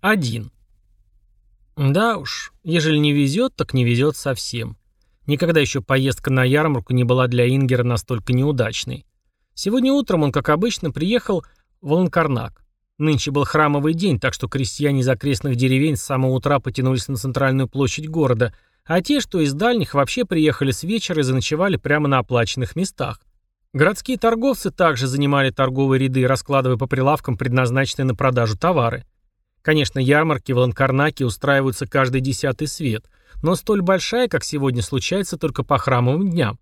Один. Да уж, ежели не везет, так не везет совсем. Никогда еще поездка на ярмарку не была для Ингера настолько неудачной. Сегодня утром он, как обычно, приехал в Ланкарнак. Нынче был храмовый день, так что крестьяне из окрестных деревень с самого утра потянулись на центральную площадь города, а те, что из дальних, вообще приехали с вечера и заночевали прямо на оплаченных местах. Городские торговцы также занимали торговые ряды, раскладывая по прилавкам предназначенные на продажу товары. Конечно, ярмарки в Ланкарнаке устраиваются каждый десятый свет, но столь большая, как сегодня, случается только по храмовым дням.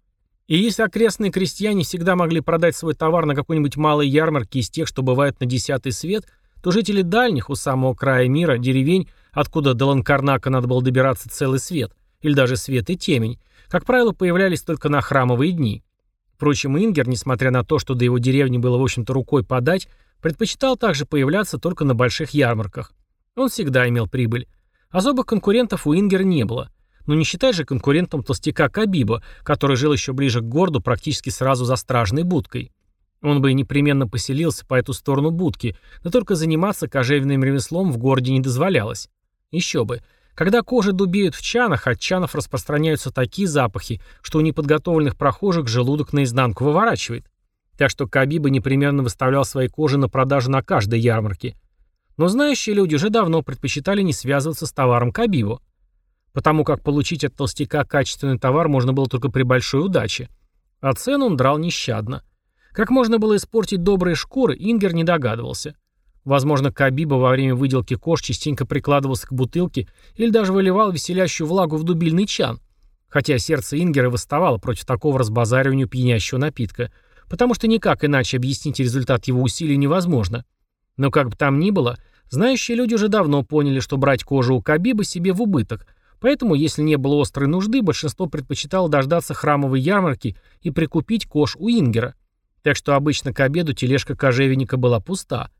И если окрестные крестьяне всегда могли продать свой товар на какой-нибудь малой ярмарке из тех, что бывают на десятый свет, то жители дальних, у самого края мира, деревень, откуда до Ланкарнака надо было добираться целый свет, или даже свет и темень, как правило, появлялись только на храмовые дни. Впрочем, Ингер, несмотря на то, что до его деревни было, в общем-то, рукой подать, предпочитал также появляться только на больших ярмарках. Он всегда имел прибыль. Особых конкурентов у Ингера не было. Но не считай же конкурентом толстяка Кабиба, который жил еще ближе к городу, практически сразу за стражной будкой. Он бы непременно поселился по эту сторону будки, но только заниматься кожевенным ремеслом в городе не дозволялось. Еще бы. Когда кожи дубеют в чанах, от чанов распространяются такие запахи, что у неподготовленных прохожих желудок наизнанку выворачивает. Так что Кабиба непременно выставлял свои кожи на продажу на каждой ярмарке. Но знающие люди уже давно предпочитали не связываться с товаром Кабибу потому как получить от толстяка качественный товар можно было только при большой удаче. А цену он драл нещадно. Как можно было испортить добрые шкуры, Ингер не догадывался. Возможно, Кабиба во время выделки кож частенько прикладывался к бутылке или даже выливал веселящую влагу в дубильный чан. Хотя сердце Ингера восставало против такого разбазаривания пьянящего напитка, потому что никак иначе объяснить результат его усилий невозможно. Но как бы там ни было, знающие люди уже давно поняли, что брать кожу у Кабиба себе в убыток, Поэтому, если не было острой нужды, большинство предпочитало дождаться храмовой ярмарки и прикупить кош у Ингера. Так что обычно к обеду тележка кожевенника была пуста.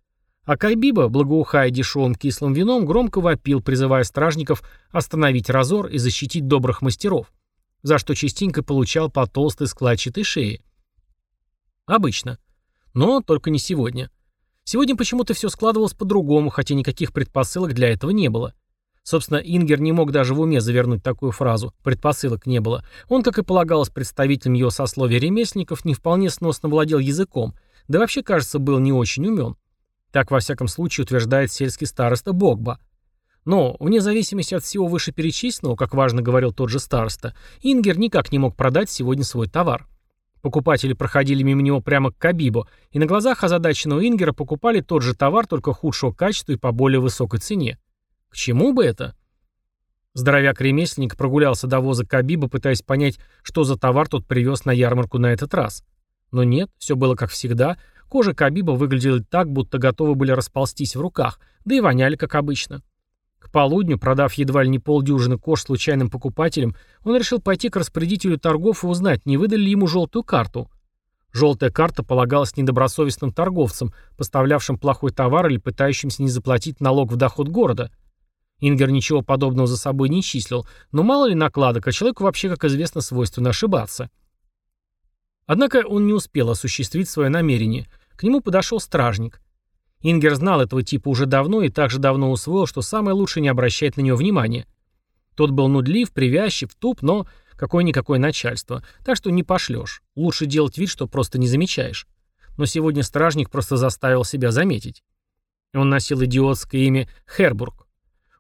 А Кайбиба, благоухая дешевым кислым вином, громко вопил, призывая стражников остановить разор и защитить добрых мастеров, за что частенько получал по толстой складчатой шее. Обычно. Но только не сегодня. Сегодня почему-то все складывалось по-другому, хотя никаких предпосылок для этого не было. Собственно, Ингер не мог даже в уме завернуть такую фразу, предпосылок не было. Он, как и полагалось представителям его сословия ремесленников, не вполне сносно владел языком, да вообще, кажется, был не очень умен. Так, во всяком случае, утверждает сельский староста Богба. Но, вне зависимости от всего вышеперечисленного, как важно говорил тот же староста, Ингер никак не мог продать сегодня свой товар. Покупатели проходили мимо него прямо к Кабибу, и на глазах озадаченного Ингера покупали тот же товар, только худшего качества и по более высокой цене. К чему бы это? Здоровяк-ремесленник прогулялся до воза Кабиба, пытаясь понять, что за товар тот привез на ярмарку на этот раз. Но нет, все было как всегда. Кожа Кабиба выглядела так, будто готовы были расползтись в руках, да и воняли, как обычно. К полудню, продав едва ли не полдюжины кож случайным покупателям, он решил пойти к распорядителю торгов и узнать, не выдали ли ему желтую карту. Желтая карта полагалась недобросовестным торговцам, поставлявшим плохой товар или пытающимся не заплатить налог в доход города – Ингер ничего подобного за собой не числил, но мало ли накладок, а человеку вообще, как известно, свойственно ошибаться. Однако он не успел осуществить свое намерение. К нему подошел стражник. Ингер знал этого типа уже давно и также давно усвоил, что самое лучшее не обращать на него внимания. Тот был нудлив, привязчив, туп, но какое-никакое начальство. Так что не пошлешь. Лучше делать вид, что просто не замечаешь. Но сегодня стражник просто заставил себя заметить. Он носил идиотское имя Хербург.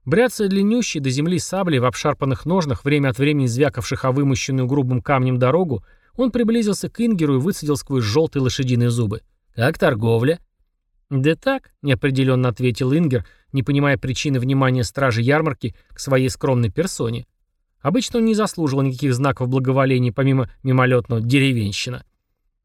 Бряцая длиннющей до земли саблей в обшарпанных ножнах, время от времени звякавших о вымощенную грубым камнем дорогу, он приблизился к Ингеру и выцедил сквозь желтые лошадиные зубы. «Как торговля?» «Да так», — неопределенно ответил Ингер, не понимая причины внимания стражи ярмарки к своей скромной персоне. Обычно он не заслуживал никаких знаков благоволения, помимо мимолетного «деревенщина».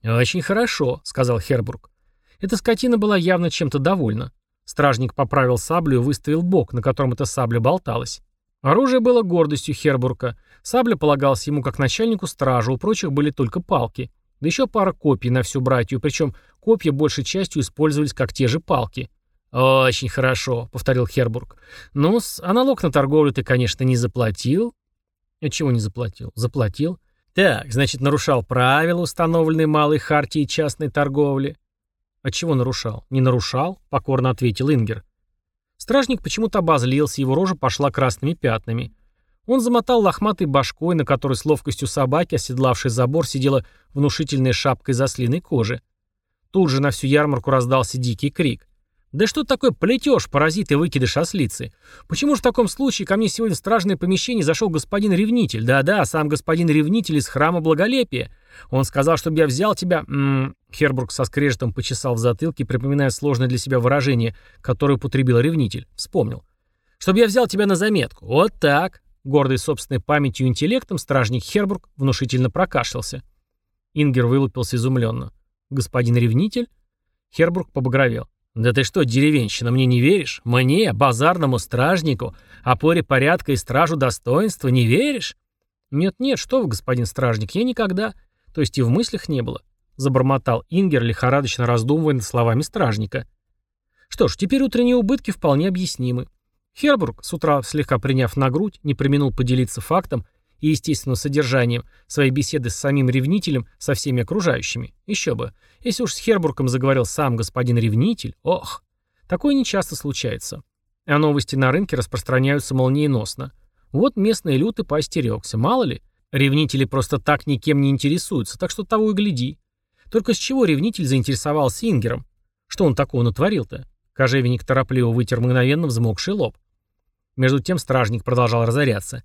«Очень хорошо», — сказал Хербург. Эта скотина была явно чем-то довольна. Стражник поправил саблю и выставил бок, на котором эта сабля болталась. Оружие было гордостью Хербурга. Сабля полагалась ему как начальнику стражи, у прочих были только палки. Да еще пара копий на всю братью, причем копья большей частью использовались как те же палки. «Очень хорошо», — повторил Хербург. ну а налог на торговлю ты, конечно, не заплатил». «А чего не заплатил?» «Заплатил». «Так, значит, нарушал правила, установленные малой хартией частной торговли». «А чего нарушал?» «Не нарушал», — покорно ответил Ингер. Стражник почему-то обозлился, его рожа пошла красными пятнами. Он замотал лохматой башкой, на которой с ловкостью собаки, оседлавшей забор, сидела внушительная шапка из ослиной кожи. Тут же на всю ярмарку раздался дикий крик. «Да что такое плетешь, паразит и выкидыш ослицы? Почему же в таком случае ко мне сегодня в стражное помещение зашел господин Ревнитель? Да-да, сам господин Ревнитель из храма Благолепия. Он сказал, чтобы я взял тебя...» М -м -м. Хербург со скрежетом почесал в затылке, припоминая сложное для себя выражение, которое употребил Ревнитель. Вспомнил. «Чтобы я взял тебя на заметку. Вот так». Гордый собственной памятью и интеллектом, стражник Хербург внушительно прокашлялся. Ингер вылупился изумленно. «Господин Ревнитель?» Хербург побагровел. «Да ты что, деревенщина, мне не веришь? Мне, базарному стражнику, опоре порядка и стражу достоинства, не веришь?» «Нет-нет, что вы, господин стражник, я никогда...» То есть и в мыслях не было. Забормотал Ингер, лихорадочно раздумывая над словами стражника. Что ж, теперь утренние убытки вполне объяснимы. Хербург, с утра слегка приняв на грудь, не применил поделиться фактом и, естественно, содержанием своей беседы с самим ревнителем, со всеми окружающими. Еще бы. Если уж с Хербургом заговорил сам господин ревнитель, ох, такое нечасто случается. А новости на рынке распространяются молниеносно. Вот местный люд и поостерегся, мало ли. Ревнители просто так никем не интересуются, так что того и гляди. Только с чего ревнитель заинтересовался Ингером? Что он такого натворил-то? Кожевенник торопливо вытер мгновенно взмокший лоб. Между тем стражник продолжал разоряться.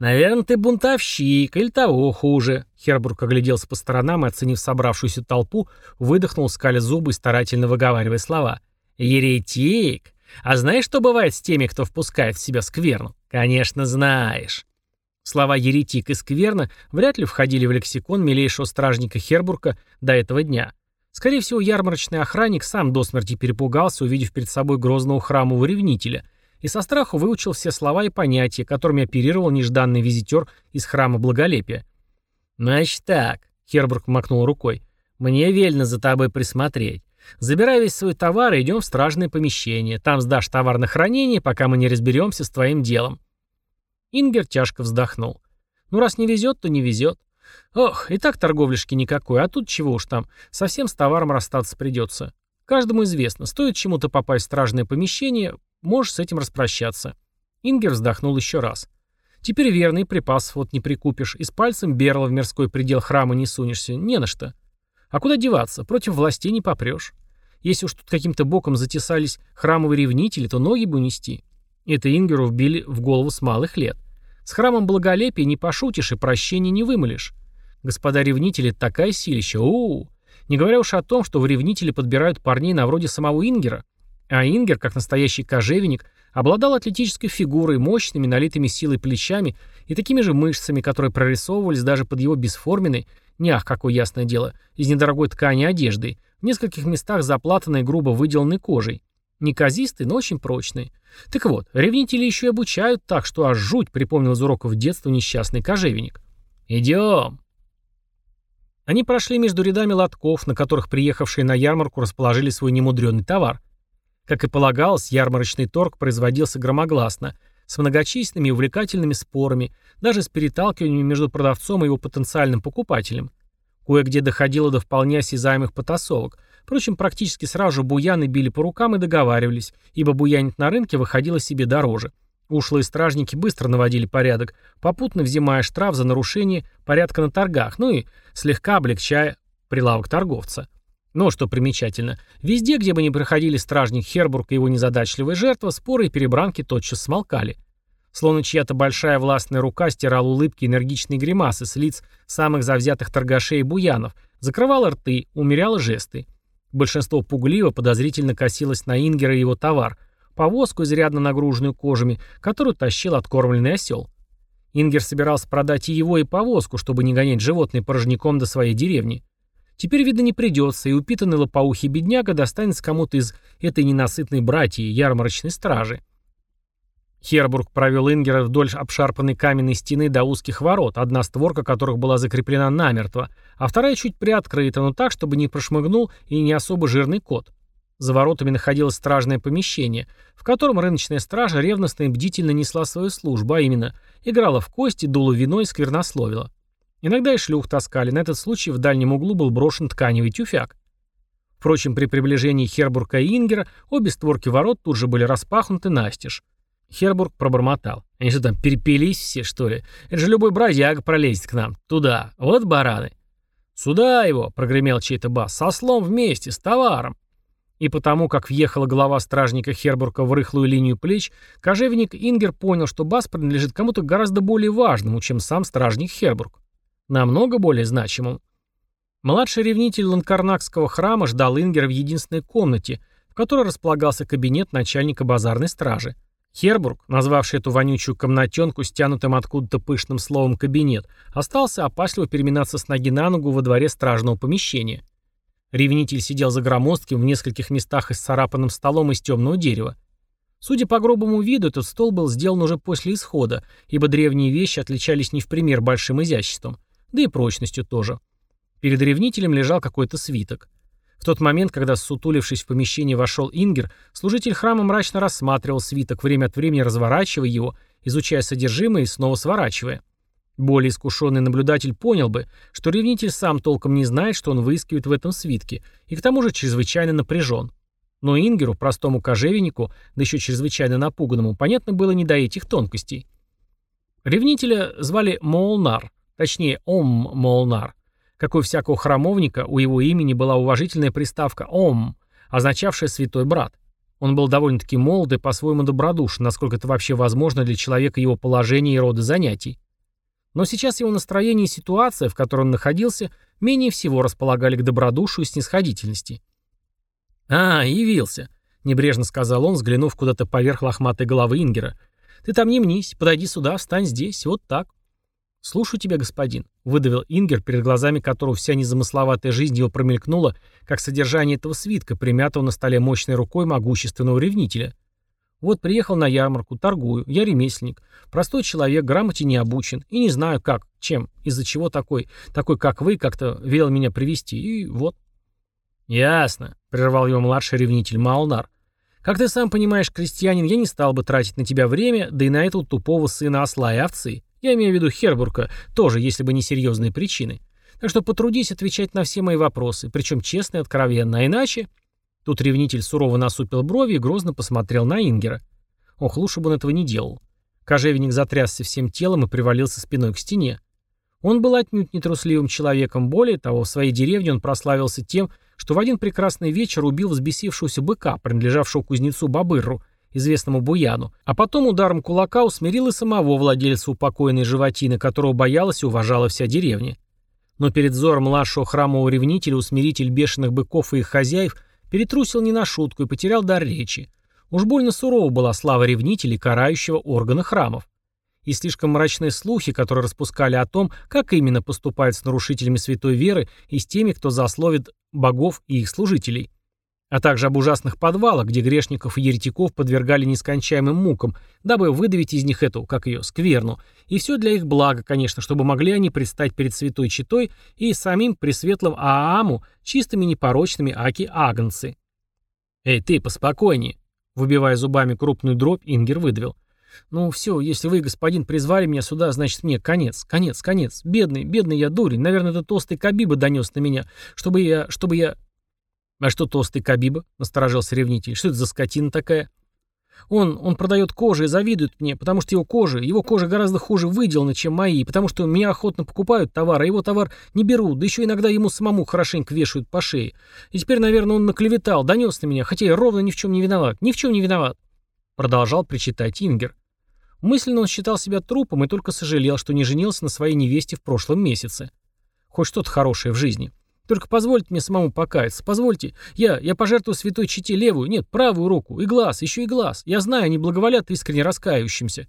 «Наверное, ты бунтовщик, или того хуже». Хербург огляделся по сторонам и, оценив собравшуюся толпу, выдохнул, скаля зубы старательно выговаривая слова. «Еретик! А знаешь, что бывает с теми, кто впускает в себя скверну? Конечно, знаешь». Слова «еретик» и «скверно» вряд ли входили в лексикон милейшего стражника Хербурга до этого дня. Скорее всего, ярмарочный охранник сам до смерти перепугался, увидев перед собой грозного храмового ревнителя – и со страху выучил все слова и понятия, которыми оперировал нежданный визитер из храма Благолепия. «Значит так», — Хербург макнул рукой, — «мне вельно за тобой присмотреть. Забирай весь свой товар и идем в стражное помещение. Там сдашь товар на хранение, пока мы не разберемся с твоим делом». Ингер тяжко вздохнул. «Ну, раз не везет, то не везет. Ох, и так торговляшки никакой, а тут чего уж там, совсем с товаром расстаться придется. Каждому известно, стоит чему-то попасть в стражное помещение, Можешь с этим распрощаться». Ингер вздохнул еще раз. «Теперь верный, припасов вот не прикупишь, и с пальцем берла в мирской предел храма не сунешься, не на что. А куда деваться, против властей не попрешь. Если уж тут каким-то боком затесались храмовые ревнители, то ноги бы унести». Это Ингеру вбили в голову с малых лет. С храмом благолепия не пошутишь и прощения не вымолишь. Господа ревнители такая силища, у, -у, -у. Не говоря уж о том, что в ревнители подбирают парней на вроде самого Ингера. А Ингер, как настоящий кожевенник, обладал атлетической фигурой, мощными, налитыми силой плечами и такими же мышцами, которые прорисовывались даже под его бесформенной, не ах, какое ясное дело, из недорогой ткани одеждой, в нескольких местах заплатанной грубо выделанной кожей. Неказистый, но очень прочный. Так вот, ревнители еще и обучают так, что аж жуть припомнил из уроков детства несчастный кожевенник. «Идем!» Они прошли между рядами лотков, на которых приехавшие на ярмарку расположили свой немудренный товар. Как и полагалось, ярмарочный торг производился громогласно, с многочисленными и увлекательными спорами, даже с переталкиваниями между продавцом и его потенциальным покупателем. Кое-где доходило до вполне осязаемых потасовок. Впрочем, практически сразу же буяны били по рукам и договаривались, ибо буянить на рынке выходило себе дороже. Ушлые стражники быстро наводили порядок, попутно взимая штраф за нарушение порядка на торгах, ну и слегка облегчая прилавок торговца. Но, что примечательно, везде, где бы ни проходили стражник Хербург и его незадачливая жертва, споры и перебранки тотчас смолкали. Словно чья-то большая властная рука стирала улыбки энергичные гримасы с лиц самых завзятых торгашей и буянов, закрывала рты, умеряла жесты. Большинство пугливо подозрительно косилось на Ингера и его товар, повозку, изрядно нагруженную кожами, которую тащил откормленный осел. Ингер собирался продать и его, и повозку, чтобы не гонять животные порожняком до своей деревни. Теперь, видно, не придется, и упитанный лопоухий бедняга достанется кому-то из этой ненасытной братьи, ярмарочной стражи. Хербург провел Ингера вдоль обшарпанной каменной стены до узких ворот, одна створка которых была закреплена намертво, а вторая чуть приоткрыта, но так, чтобы не прошмыгнул и не особо жирный кот. За воротами находилось стражное помещение, в котором рыночная стража ревностно и бдительно несла свою службу, а именно играла в кости, дула вино и сквернословила. Иногда и шлюх таскали, на этот случай в дальнем углу был брошен тканевый тюфяк. Впрочем, при приближении Хербурга и Ингера обе створки ворот тут же были распахнуты настежь. Хербург пробормотал. Они что там, перепились все, что ли? Это же любой бродяга пролезет к нам. Туда. Вот бараны. «Сюда его!» — прогремел чей-то бас. «Со слом вместе, с товаром!» И потому, как въехала голова стражника Хербурга в рыхлую линию плеч, кожевенник Ингер понял, что бас принадлежит кому-то гораздо более важному, чем сам стражник Хербург. Намного более значимому. Младший ревнитель Ланкарнакского храма ждал Ингера в единственной комнате, в которой располагался кабинет начальника базарной стражи. Хербург, назвавший эту вонючую комнатенку стянутым откуда-то пышным словом «кабинет», остался опасливо переминаться с ноги на ногу во дворе стражного помещения. Ревнитель сидел за громоздким в нескольких местах исцарапанным столом из темного дерева. Судя по грубому виду, этот стол был сделан уже после исхода, ибо древние вещи отличались не в пример большим изяществом, да и прочностью тоже. Перед ревнителем лежал какой-то свиток. В тот момент, когда, сутулившись в помещение, вошел Ингер, служитель храма мрачно рассматривал свиток, время от времени разворачивая его, изучая содержимое и снова сворачивая. Более искушенный наблюдатель понял бы, что ревнитель сам толком не знает, что он выискивает в этом свитке, и к тому же чрезвычайно напряжен. Но Ингеру, простому кожевеннику, да еще чрезвычайно напуганному, понятно было не до этих тонкостей. Ревнителя звали Молнар, точнее Ом Молнар, как у всякого храмовника, у его имени была уважительная приставка «Ом», означавшая «святой брат». Он был довольно-таки молод и по-своему добродушен, насколько это вообще возможно для человека его положения и рода занятий. Но сейчас его настроение и ситуация, в которой он находился, менее всего располагали к добродушию и снисходительности. «А, явился», — небрежно сказал он, взглянув куда-то поверх лохматой головы Ингера. «Ты там не мнись, подойди сюда, встань здесь, вот так». «Слушаю тебя, господин», — выдавил Ингер, перед глазами которого вся незамысловатая жизнь его промелькнула, как содержание этого свитка, примятого на столе мощной рукой могущественного ревнителя. «Вот приехал на ярмарку, торгую, я ремесленник, простой человек, грамоте не обучен, и не знаю как, чем, из-за чего такой, такой как вы, как-то велел меня привести и вот». «Ясно», — прервал его младший ревнитель Маулнар. «Как ты сам понимаешь, крестьянин, я не стал бы тратить на тебя время, да и на этого тупого сына осла и овцы». Я имею в виду Хербурга, тоже, если бы не серьезные причины. Так что потрудись отвечать на все мои вопросы, причем честно и откровенно, а иначе... Тут ревнитель сурово насупил брови и грозно посмотрел на Ингера. Ох, лучше бы он этого не делал. Кожевенник затрясся всем телом и привалился спиной к стене. Он был отнюдь нетрусливым человеком, более того, в своей деревне он прославился тем, что в один прекрасный вечер убил взбесившегося быка, принадлежавшего кузнецу Бабырру, известному Буяну, а потом ударом кулака усмирил и самого владельца упокоенной животины, которого боялась и уважала вся деревня. Но перед взором младшего храмового ревнителя усмиритель бешеных быков и их хозяев перетрусил не на шутку и потерял дар речи. Уж больно сурова была слава ревнителей, карающего органа храмов. И слишком мрачные слухи, которые распускали о том, как именно поступают с нарушителями святой веры и с теми, кто засловит богов и их служителей а также об ужасных подвалах, где грешников и еретиков подвергали нескончаемым мукам, дабы выдавить из них эту, как ее, скверну. И все для их блага, конечно, чтобы могли они предстать перед святой читой и самим пресветлым Ааму чистыми непорочными аки-агнцы. «Эй, ты, поспокойнее!» Выбивая зубами крупную дробь, Ингер выдавил. «Ну все, если вы, господин, призвали меня сюда, значит мне конец, конец, конец. Бедный, бедный я дурень. Наверное, этот толстый Кабиба донес на меня, чтобы я, чтобы я...» «А что толстый Кабиба?» — насторожился ревнитель. «Что это за скотина такая?» «Он, он продает кожу и завидует мне, потому что его кожа, его кожа гораздо хуже выделана, чем мои, потому что меня охотно покупают товар, а его товар не берут, да еще иногда ему самому хорошенько вешают по шее. И теперь, наверное, он наклеветал, донес на меня, хотя я ровно ни в чем не виноват, ни в чем не виноват». Продолжал причитать Ингер. Мысленно он считал себя трупом и только сожалел, что не женился на своей невесте в прошлом месяце. Хоть что-то хорошее в жизни. Только позвольте мне самому покаяться. Позвольте. Я, я пожертвую святой чите левую, нет, правую руку. И глаз, еще и глаз. Я знаю, они благоволят искренне раскаивающимся.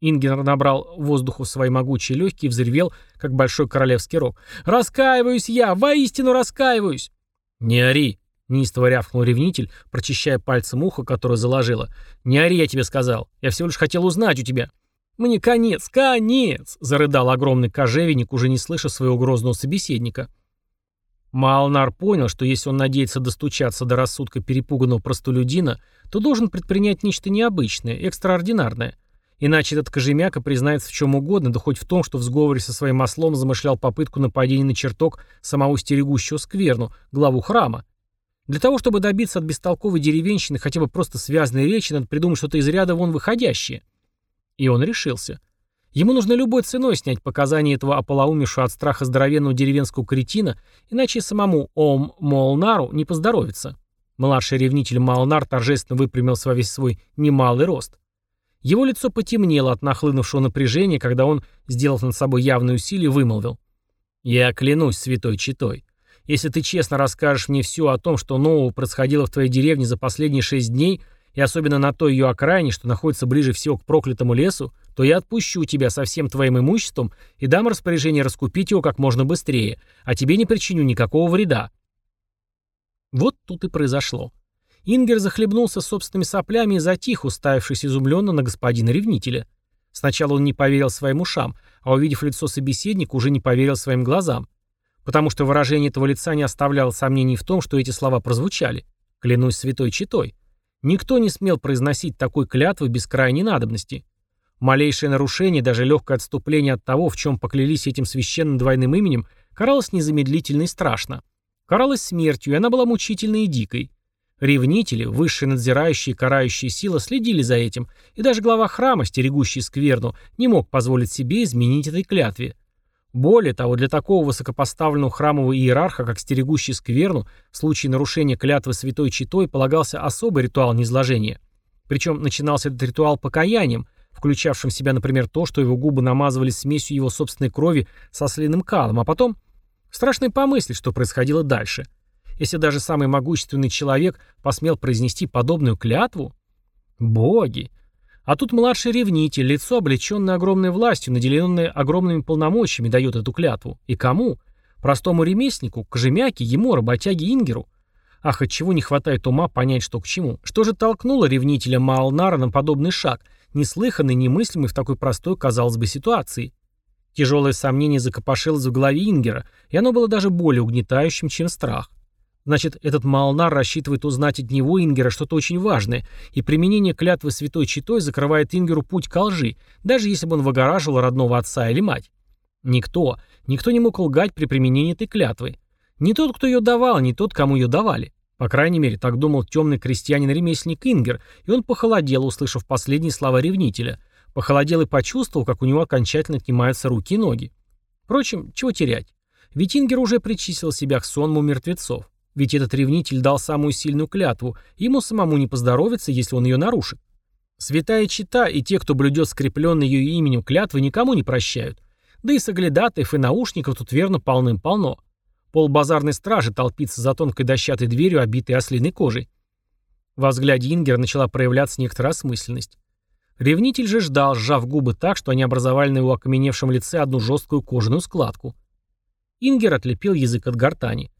Ингер набрал воздуху в свои могучие легкие и взревел, как большой королевский рог. «Раскаиваюсь я! Воистину раскаиваюсь!» «Не ори!» — неистово рявкнул ревнитель, прочищая пальцем ухо, которое заложило. «Не ори, я тебе сказал. Я всего лишь хотел узнать у тебя». «Мне конец, конец!» — зарыдал огромный кожевенник, уже не слыша своего грозного собеседника. Малнар понял, что если он надеется достучаться до рассудка перепуганного простолюдина, то должен предпринять нечто необычное, экстраординарное. Иначе этот кожемяка признается в чем угодно, да хоть в том, что в сговоре со своим ослом замышлял попытку нападения на чертог самого стерегущего скверну, главу храма. Для того, чтобы добиться от бестолковой деревенщины хотя бы просто связанной речи, надо придумать что-то из ряда вон выходящее. И он решился. Ему нужно любой ценой снять показания этого ополоумевшего от страха здоровенного деревенского кретина, иначе самому Ом Молнару не поздоровится. Младший ревнитель Молнар торжественно выпрямился во весь свой немалый рост. Его лицо потемнело от нахлынувшего напряжения, когда он, сделав над собой явное усилие, вымолвил. «Я клянусь святой читой. Если ты честно расскажешь мне все о том, что нового происходило в твоей деревне за последние шесть дней, и особенно на той ее окраине, что находится ближе всего к проклятому лесу, то я отпущу тебя со всем твоим имуществом и дам распоряжение раскупить его как можно быстрее, а тебе не причиню никакого вреда». Вот тут и произошло. Ингер захлебнулся собственными соплями и затих, уставившись изумленно на господина ревнителя. Сначала он не поверил своим ушам, а увидев лицо собеседника, уже не поверил своим глазам. Потому что выражение этого лица не оставляло сомнений в том, что эти слова прозвучали. Клянусь святой читой. Никто не смел произносить такой клятвы без крайней надобности. Малейшее нарушение, даже легкое отступление от того, в чем поклялись этим священным двойным именем, каралось незамедлительно и страшно. Каралось смертью, и она была мучительной и дикой. Ревнители, высшие надзирающие и карающие силы следили за этим, и даже глава храма, стерегущий скверну, не мог позволить себе изменить этой клятве. Более того, для такого высокопоставленного храмового иерарха, как стерегущий скверну, в случае нарушения клятвы святой читой полагался особый ритуал низложения. Причем начинался этот ритуал покаянием, включавшим в себя, например, то, что его губы намазывались смесью его собственной крови со слиным калом, а потом... Страшно помыслить, что происходило дальше – если даже самый могущественный человек посмел произнести подобную клятву? Боги! А тут младший ревнитель, лицо, облеченное огромной властью, наделенное огромными полномочиями, дает эту клятву. И кому? Простому ремесленнику, кожемяке, ему, работяге Ингеру? Ах, от чего не хватает ума понять, что к чему? Что же толкнуло ревнителя Маалнара на подобный шаг, неслыханный, немыслимый в такой простой, казалось бы, ситуации? Тяжелое сомнение закопошилось в голове Ингера, и оно было даже более угнетающим, чем страх. Значит, этот Малнар рассчитывает узнать от него Ингера что-то очень важное, и применение клятвы святой читой закрывает Ингеру путь к лжи, даже если бы он выгораживал родного отца или мать. Никто, никто не мог лгать при применении этой клятвы. Не тот, кто ее давал, не тот, кому ее давали. По крайней мере, так думал темный крестьянин-ремесленник Ингер, и он похолодел, услышав последние слова ревнителя. Похолодел и почувствовал, как у него окончательно отнимаются руки и ноги. Впрочем, чего терять? Ведь Ингер уже причислил себя к сонму мертвецов. Ведь этот ревнитель дал самую сильную клятву, ему самому не поздоровится, если он ее нарушит. Святая чита и те, кто блюдет скрепленный ее именем клятвы, никому не прощают. Да и соглядатаев и наушников тут верно полным-полно. Пол базарной стражи толпится за тонкой дощатой дверью, обитой ослиной кожей. Во взгляде Ингера начала проявляться некоторая осмысленность. Ревнитель же ждал, сжав губы так, что они образовали на его окаменевшем лице одну жесткую кожаную складку. Ингер отлепил язык от гортани.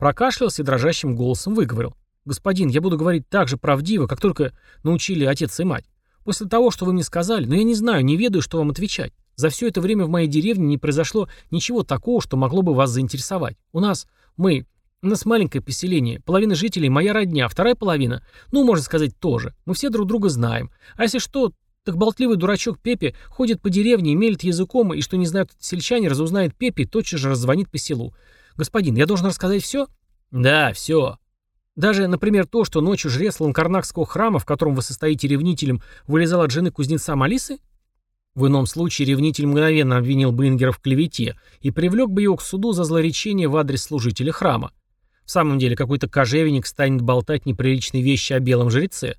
Прокашлялся и дрожащим голосом выговорил. «Господин, я буду говорить так же правдиво, как только научили отец и мать. После того, что вы мне сказали, но я не знаю, не ведаю, что вам отвечать. За все это время в моей деревне не произошло ничего такого, что могло бы вас заинтересовать. У нас, мы, у нас маленькое поселение, половина жителей моя родня, вторая половина, ну, можно сказать, тоже. Мы все друг друга знаем. А если что, так болтливый дурачок Пепе ходит по деревне и мелит языком, и что не знают сельчане, разузнает Пепе и тотчас же раззвонит по селу. «Господин, я должен рассказать все?» «Да, все». Даже, например, то, что ночью жрец Ланкарнакского храма, в котором вы состоите ревнителем, вылезал от жены кузнеца Малисы? В ином случае ревнитель мгновенно обвинил бы Ингера в клевете и привлек бы его к суду за злоречение в адрес служителя храма. В самом деле, какой-то кожевенник станет болтать неприличные вещи о белом жреце.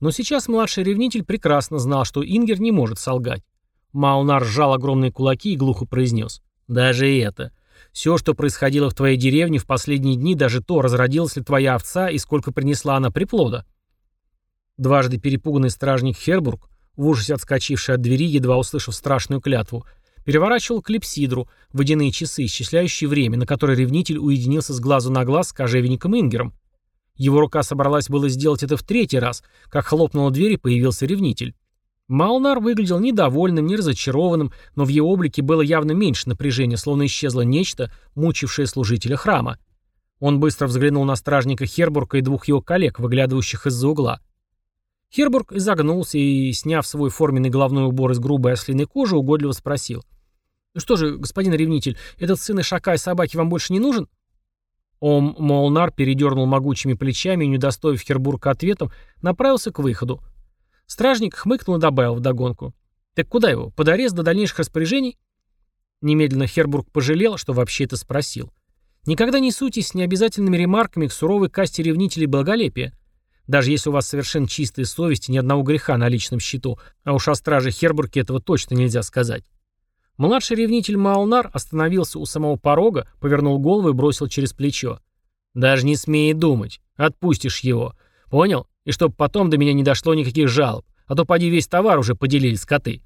Но сейчас младший ревнитель прекрасно знал, что Ингер не может солгать. Маунар сжал огромные кулаки и глухо произнес. «Даже это. Все, что происходило в твоей деревне в последние дни, даже то, разродилась ли твоя овца и сколько принесла она приплода. Дважды перепуганный стражник Хербург, в ужасе отскочивший от двери, едва услышав страшную клятву, переворачивал клипсидру, водяные часы, исчисляющие время, на которое ревнитель уединился с глазу на глаз с кожевенником Ингером. Его рука собралась было сделать это в третий раз, как хлопнула дверь и появился ревнитель. Малнар выглядел недовольным, не разочарованным, но в его облике было явно меньше напряжения, словно исчезло нечто, мучившее служителя храма. Он быстро взглянул на стражника Хербурга и двух его коллег, выглядывающих из-за угла. Хербург изогнулся и, сняв свой форменный головной убор из грубой ослиной кожи, угодливо спросил. «Ну что же, господин ревнитель, этот сын Ишака и собаки вам больше не нужен?» Ом Молнар передернул могучими плечами и, не удостоив Хербурга ответом, направился к выходу. Стражник хмыкнул и добавил вдогонку. «Так куда его? Под арест до дальнейших распоряжений?» Немедленно Хербург пожалел, что вообще это спросил. Никогда не суйтесь с необязательными ремарками к суровой касте ревнителей благолепия. Даже если у вас совершенно чистая совесть и ни одного греха на личном счету, а уж о страже Хербурге этого точно нельзя сказать. Младший ревнитель Маалнар остановился у самого порога, повернул голову и бросил через плечо. «Даже не смей думать. Отпустишь его. Понял? И чтоб потом до меня не дошло никаких жалоб. А то поди весь товар уже поделили скоты».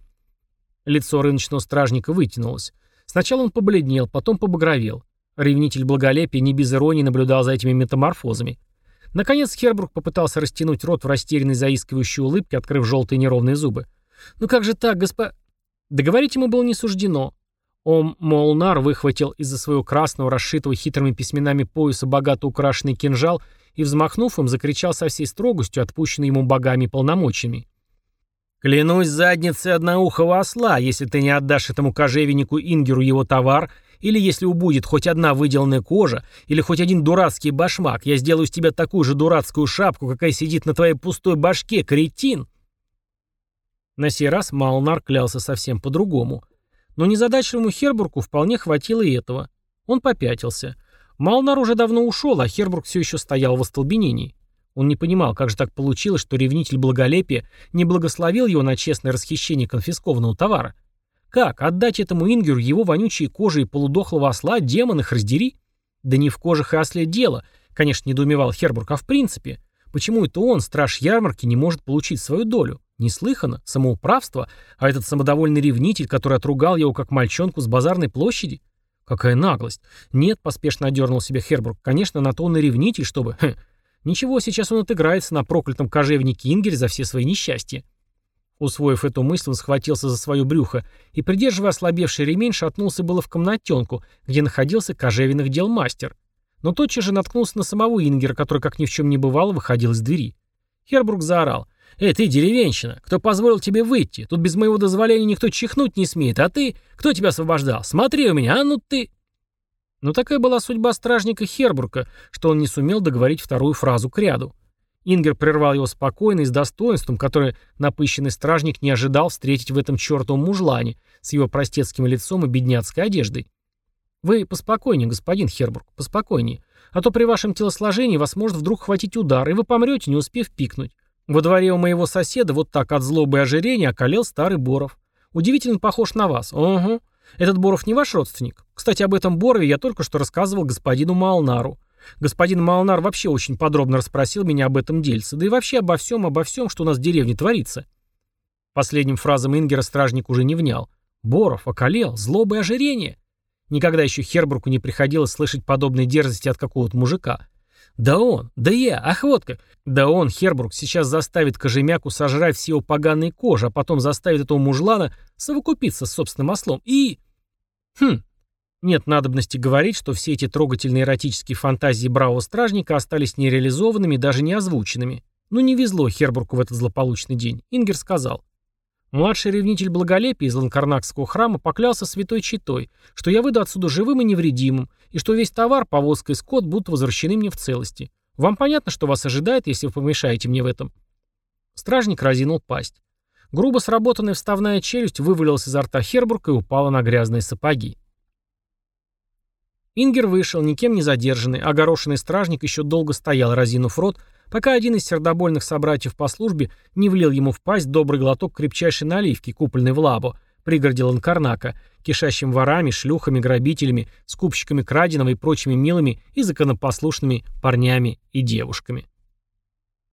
Лицо рыночного стражника вытянулось. Сначала он побледнел, потом побагровел. Ревнитель благолепия не без иронии наблюдал за этими метаморфозами. Наконец Хербург попытался растянуть рот в растерянной заискивающей улыбке, открыв желтые неровные зубы. «Ну как же так, госпо...» Договорить ему было не суждено. Ом Молнар выхватил из-за своего красного, расшитого хитрыми письменами пояса богато украшенный кинжал и, взмахнув им, закричал со всей строгостью, отпущенной ему богами полномочиями. «Клянусь задницей одноухого осла, если ты не отдашь этому кожевеннику Ингеру его товар, или если убудет хоть одна выделанная кожа, или хоть один дурацкий башмак, я сделаю из тебя такую же дурацкую шапку, какая сидит на твоей пустой башке, кретин!» На сей раз Малнар клялся совсем по-другому. Но незадачливому Хербургу вполне хватило и этого. Он попятился. Малнар уже давно ушел, а Хербург все еще стоял в остолбенении. Он не понимал, как же так получилось, что ревнитель благолепия не благословил его на честное расхищение конфискованного товара. Как? Отдать этому Ингеру его вонючие кожи и полудохлого осла, демон их раздери? Да не в кожах и осле дело, конечно, недоумевал Хербург, а в принципе. Почему это он, страж ярмарки, не может получить свою долю? Неслыханно, самоуправство, а этот самодовольный ревнитель, который отругал его как мальчонку с базарной площади? Какая наглость. Нет, поспешно одернул себя Хербург. Конечно, на то он и ревнитель, чтобы... Хм, ничего, сейчас он отыграется на проклятом кожевнике Ингере за все свои несчастья. Усвоив эту мысль, он схватился за свое брюхо и, придерживая ослабевший ремень, шатнулся было в комнатенку, где находился кожевенных дел мастер. Но тотчас же наткнулся на самого Ингера, который, как ни в чем не бывало, выходил из двери. Хербург заорал. «Эй, ты, деревенщина, кто позволил тебе выйти? Тут без моего дозволения никто чихнуть не смеет, а ты? Кто тебя освобождал? Смотри у меня, а ну ты...» Но такая была судьба стражника Хербурга, что он не сумел договорить вторую фразу к ряду. Ингер прервал его спокойно и с достоинством, которое напыщенный стражник не ожидал встретить в этом чертовом мужлане с его простецким лицом и бедняцкой одеждой. «Вы поспокойнее, господин Хербург, поспокойнее, а то при вашем телосложении вас может вдруг хватить удар, и вы помрете, не успев пикнуть. Во дворе у моего соседа вот так от злобы и ожирения околел старый Боров. Удивительно похож на вас. Угу. Этот Боров не ваш родственник? Кстати, об этом Борове я только что рассказывал господину Малнару. Господин Малнар вообще очень подробно расспросил меня об этом дельце, да и вообще обо всем, обо всем, что у нас в деревне творится. Последним фразам Ингера стражник уже не внял. Боров околел, злоба и ожирение. Никогда еще Хербургу не приходилось слышать подобные дерзости от какого-то мужика. Да он, да я, ах вот как. Да он, Хербург, сейчас заставит кожемяку сожрать все его поганые кожи, а потом заставит этого мужлана совокупиться с собственным ослом и... Хм, нет надобности говорить, что все эти трогательные эротические фантазии бравого стражника остались нереализованными, даже не озвученными. Ну не везло Хербургу в этот злополучный день. Ингер сказал. Младший ревнитель благолепия из Ланкарнакского храма поклялся святой читой, что я выйду отсюда живым и невредимым, и что весь товар, повозка и скот будут возвращены мне в целости. Вам понятно, что вас ожидает, если вы помешаете мне в этом?» Стражник разинул пасть. Грубо сработанная вставная челюсть вывалилась изо рта Хербурга и упала на грязные сапоги. Ингер вышел, никем не задержанный, а огорошенный стражник еще долго стоял, разинув рот, пока один из сердобольных собратьев по службе не влил ему в пасть добрый глоток крепчайшей наливки, купленной в Лабо, пригороде Ланкарнака, кишащим ворами, шлюхами, грабителями, скупщиками краденого и прочими милыми и законопослушными парнями и девушками.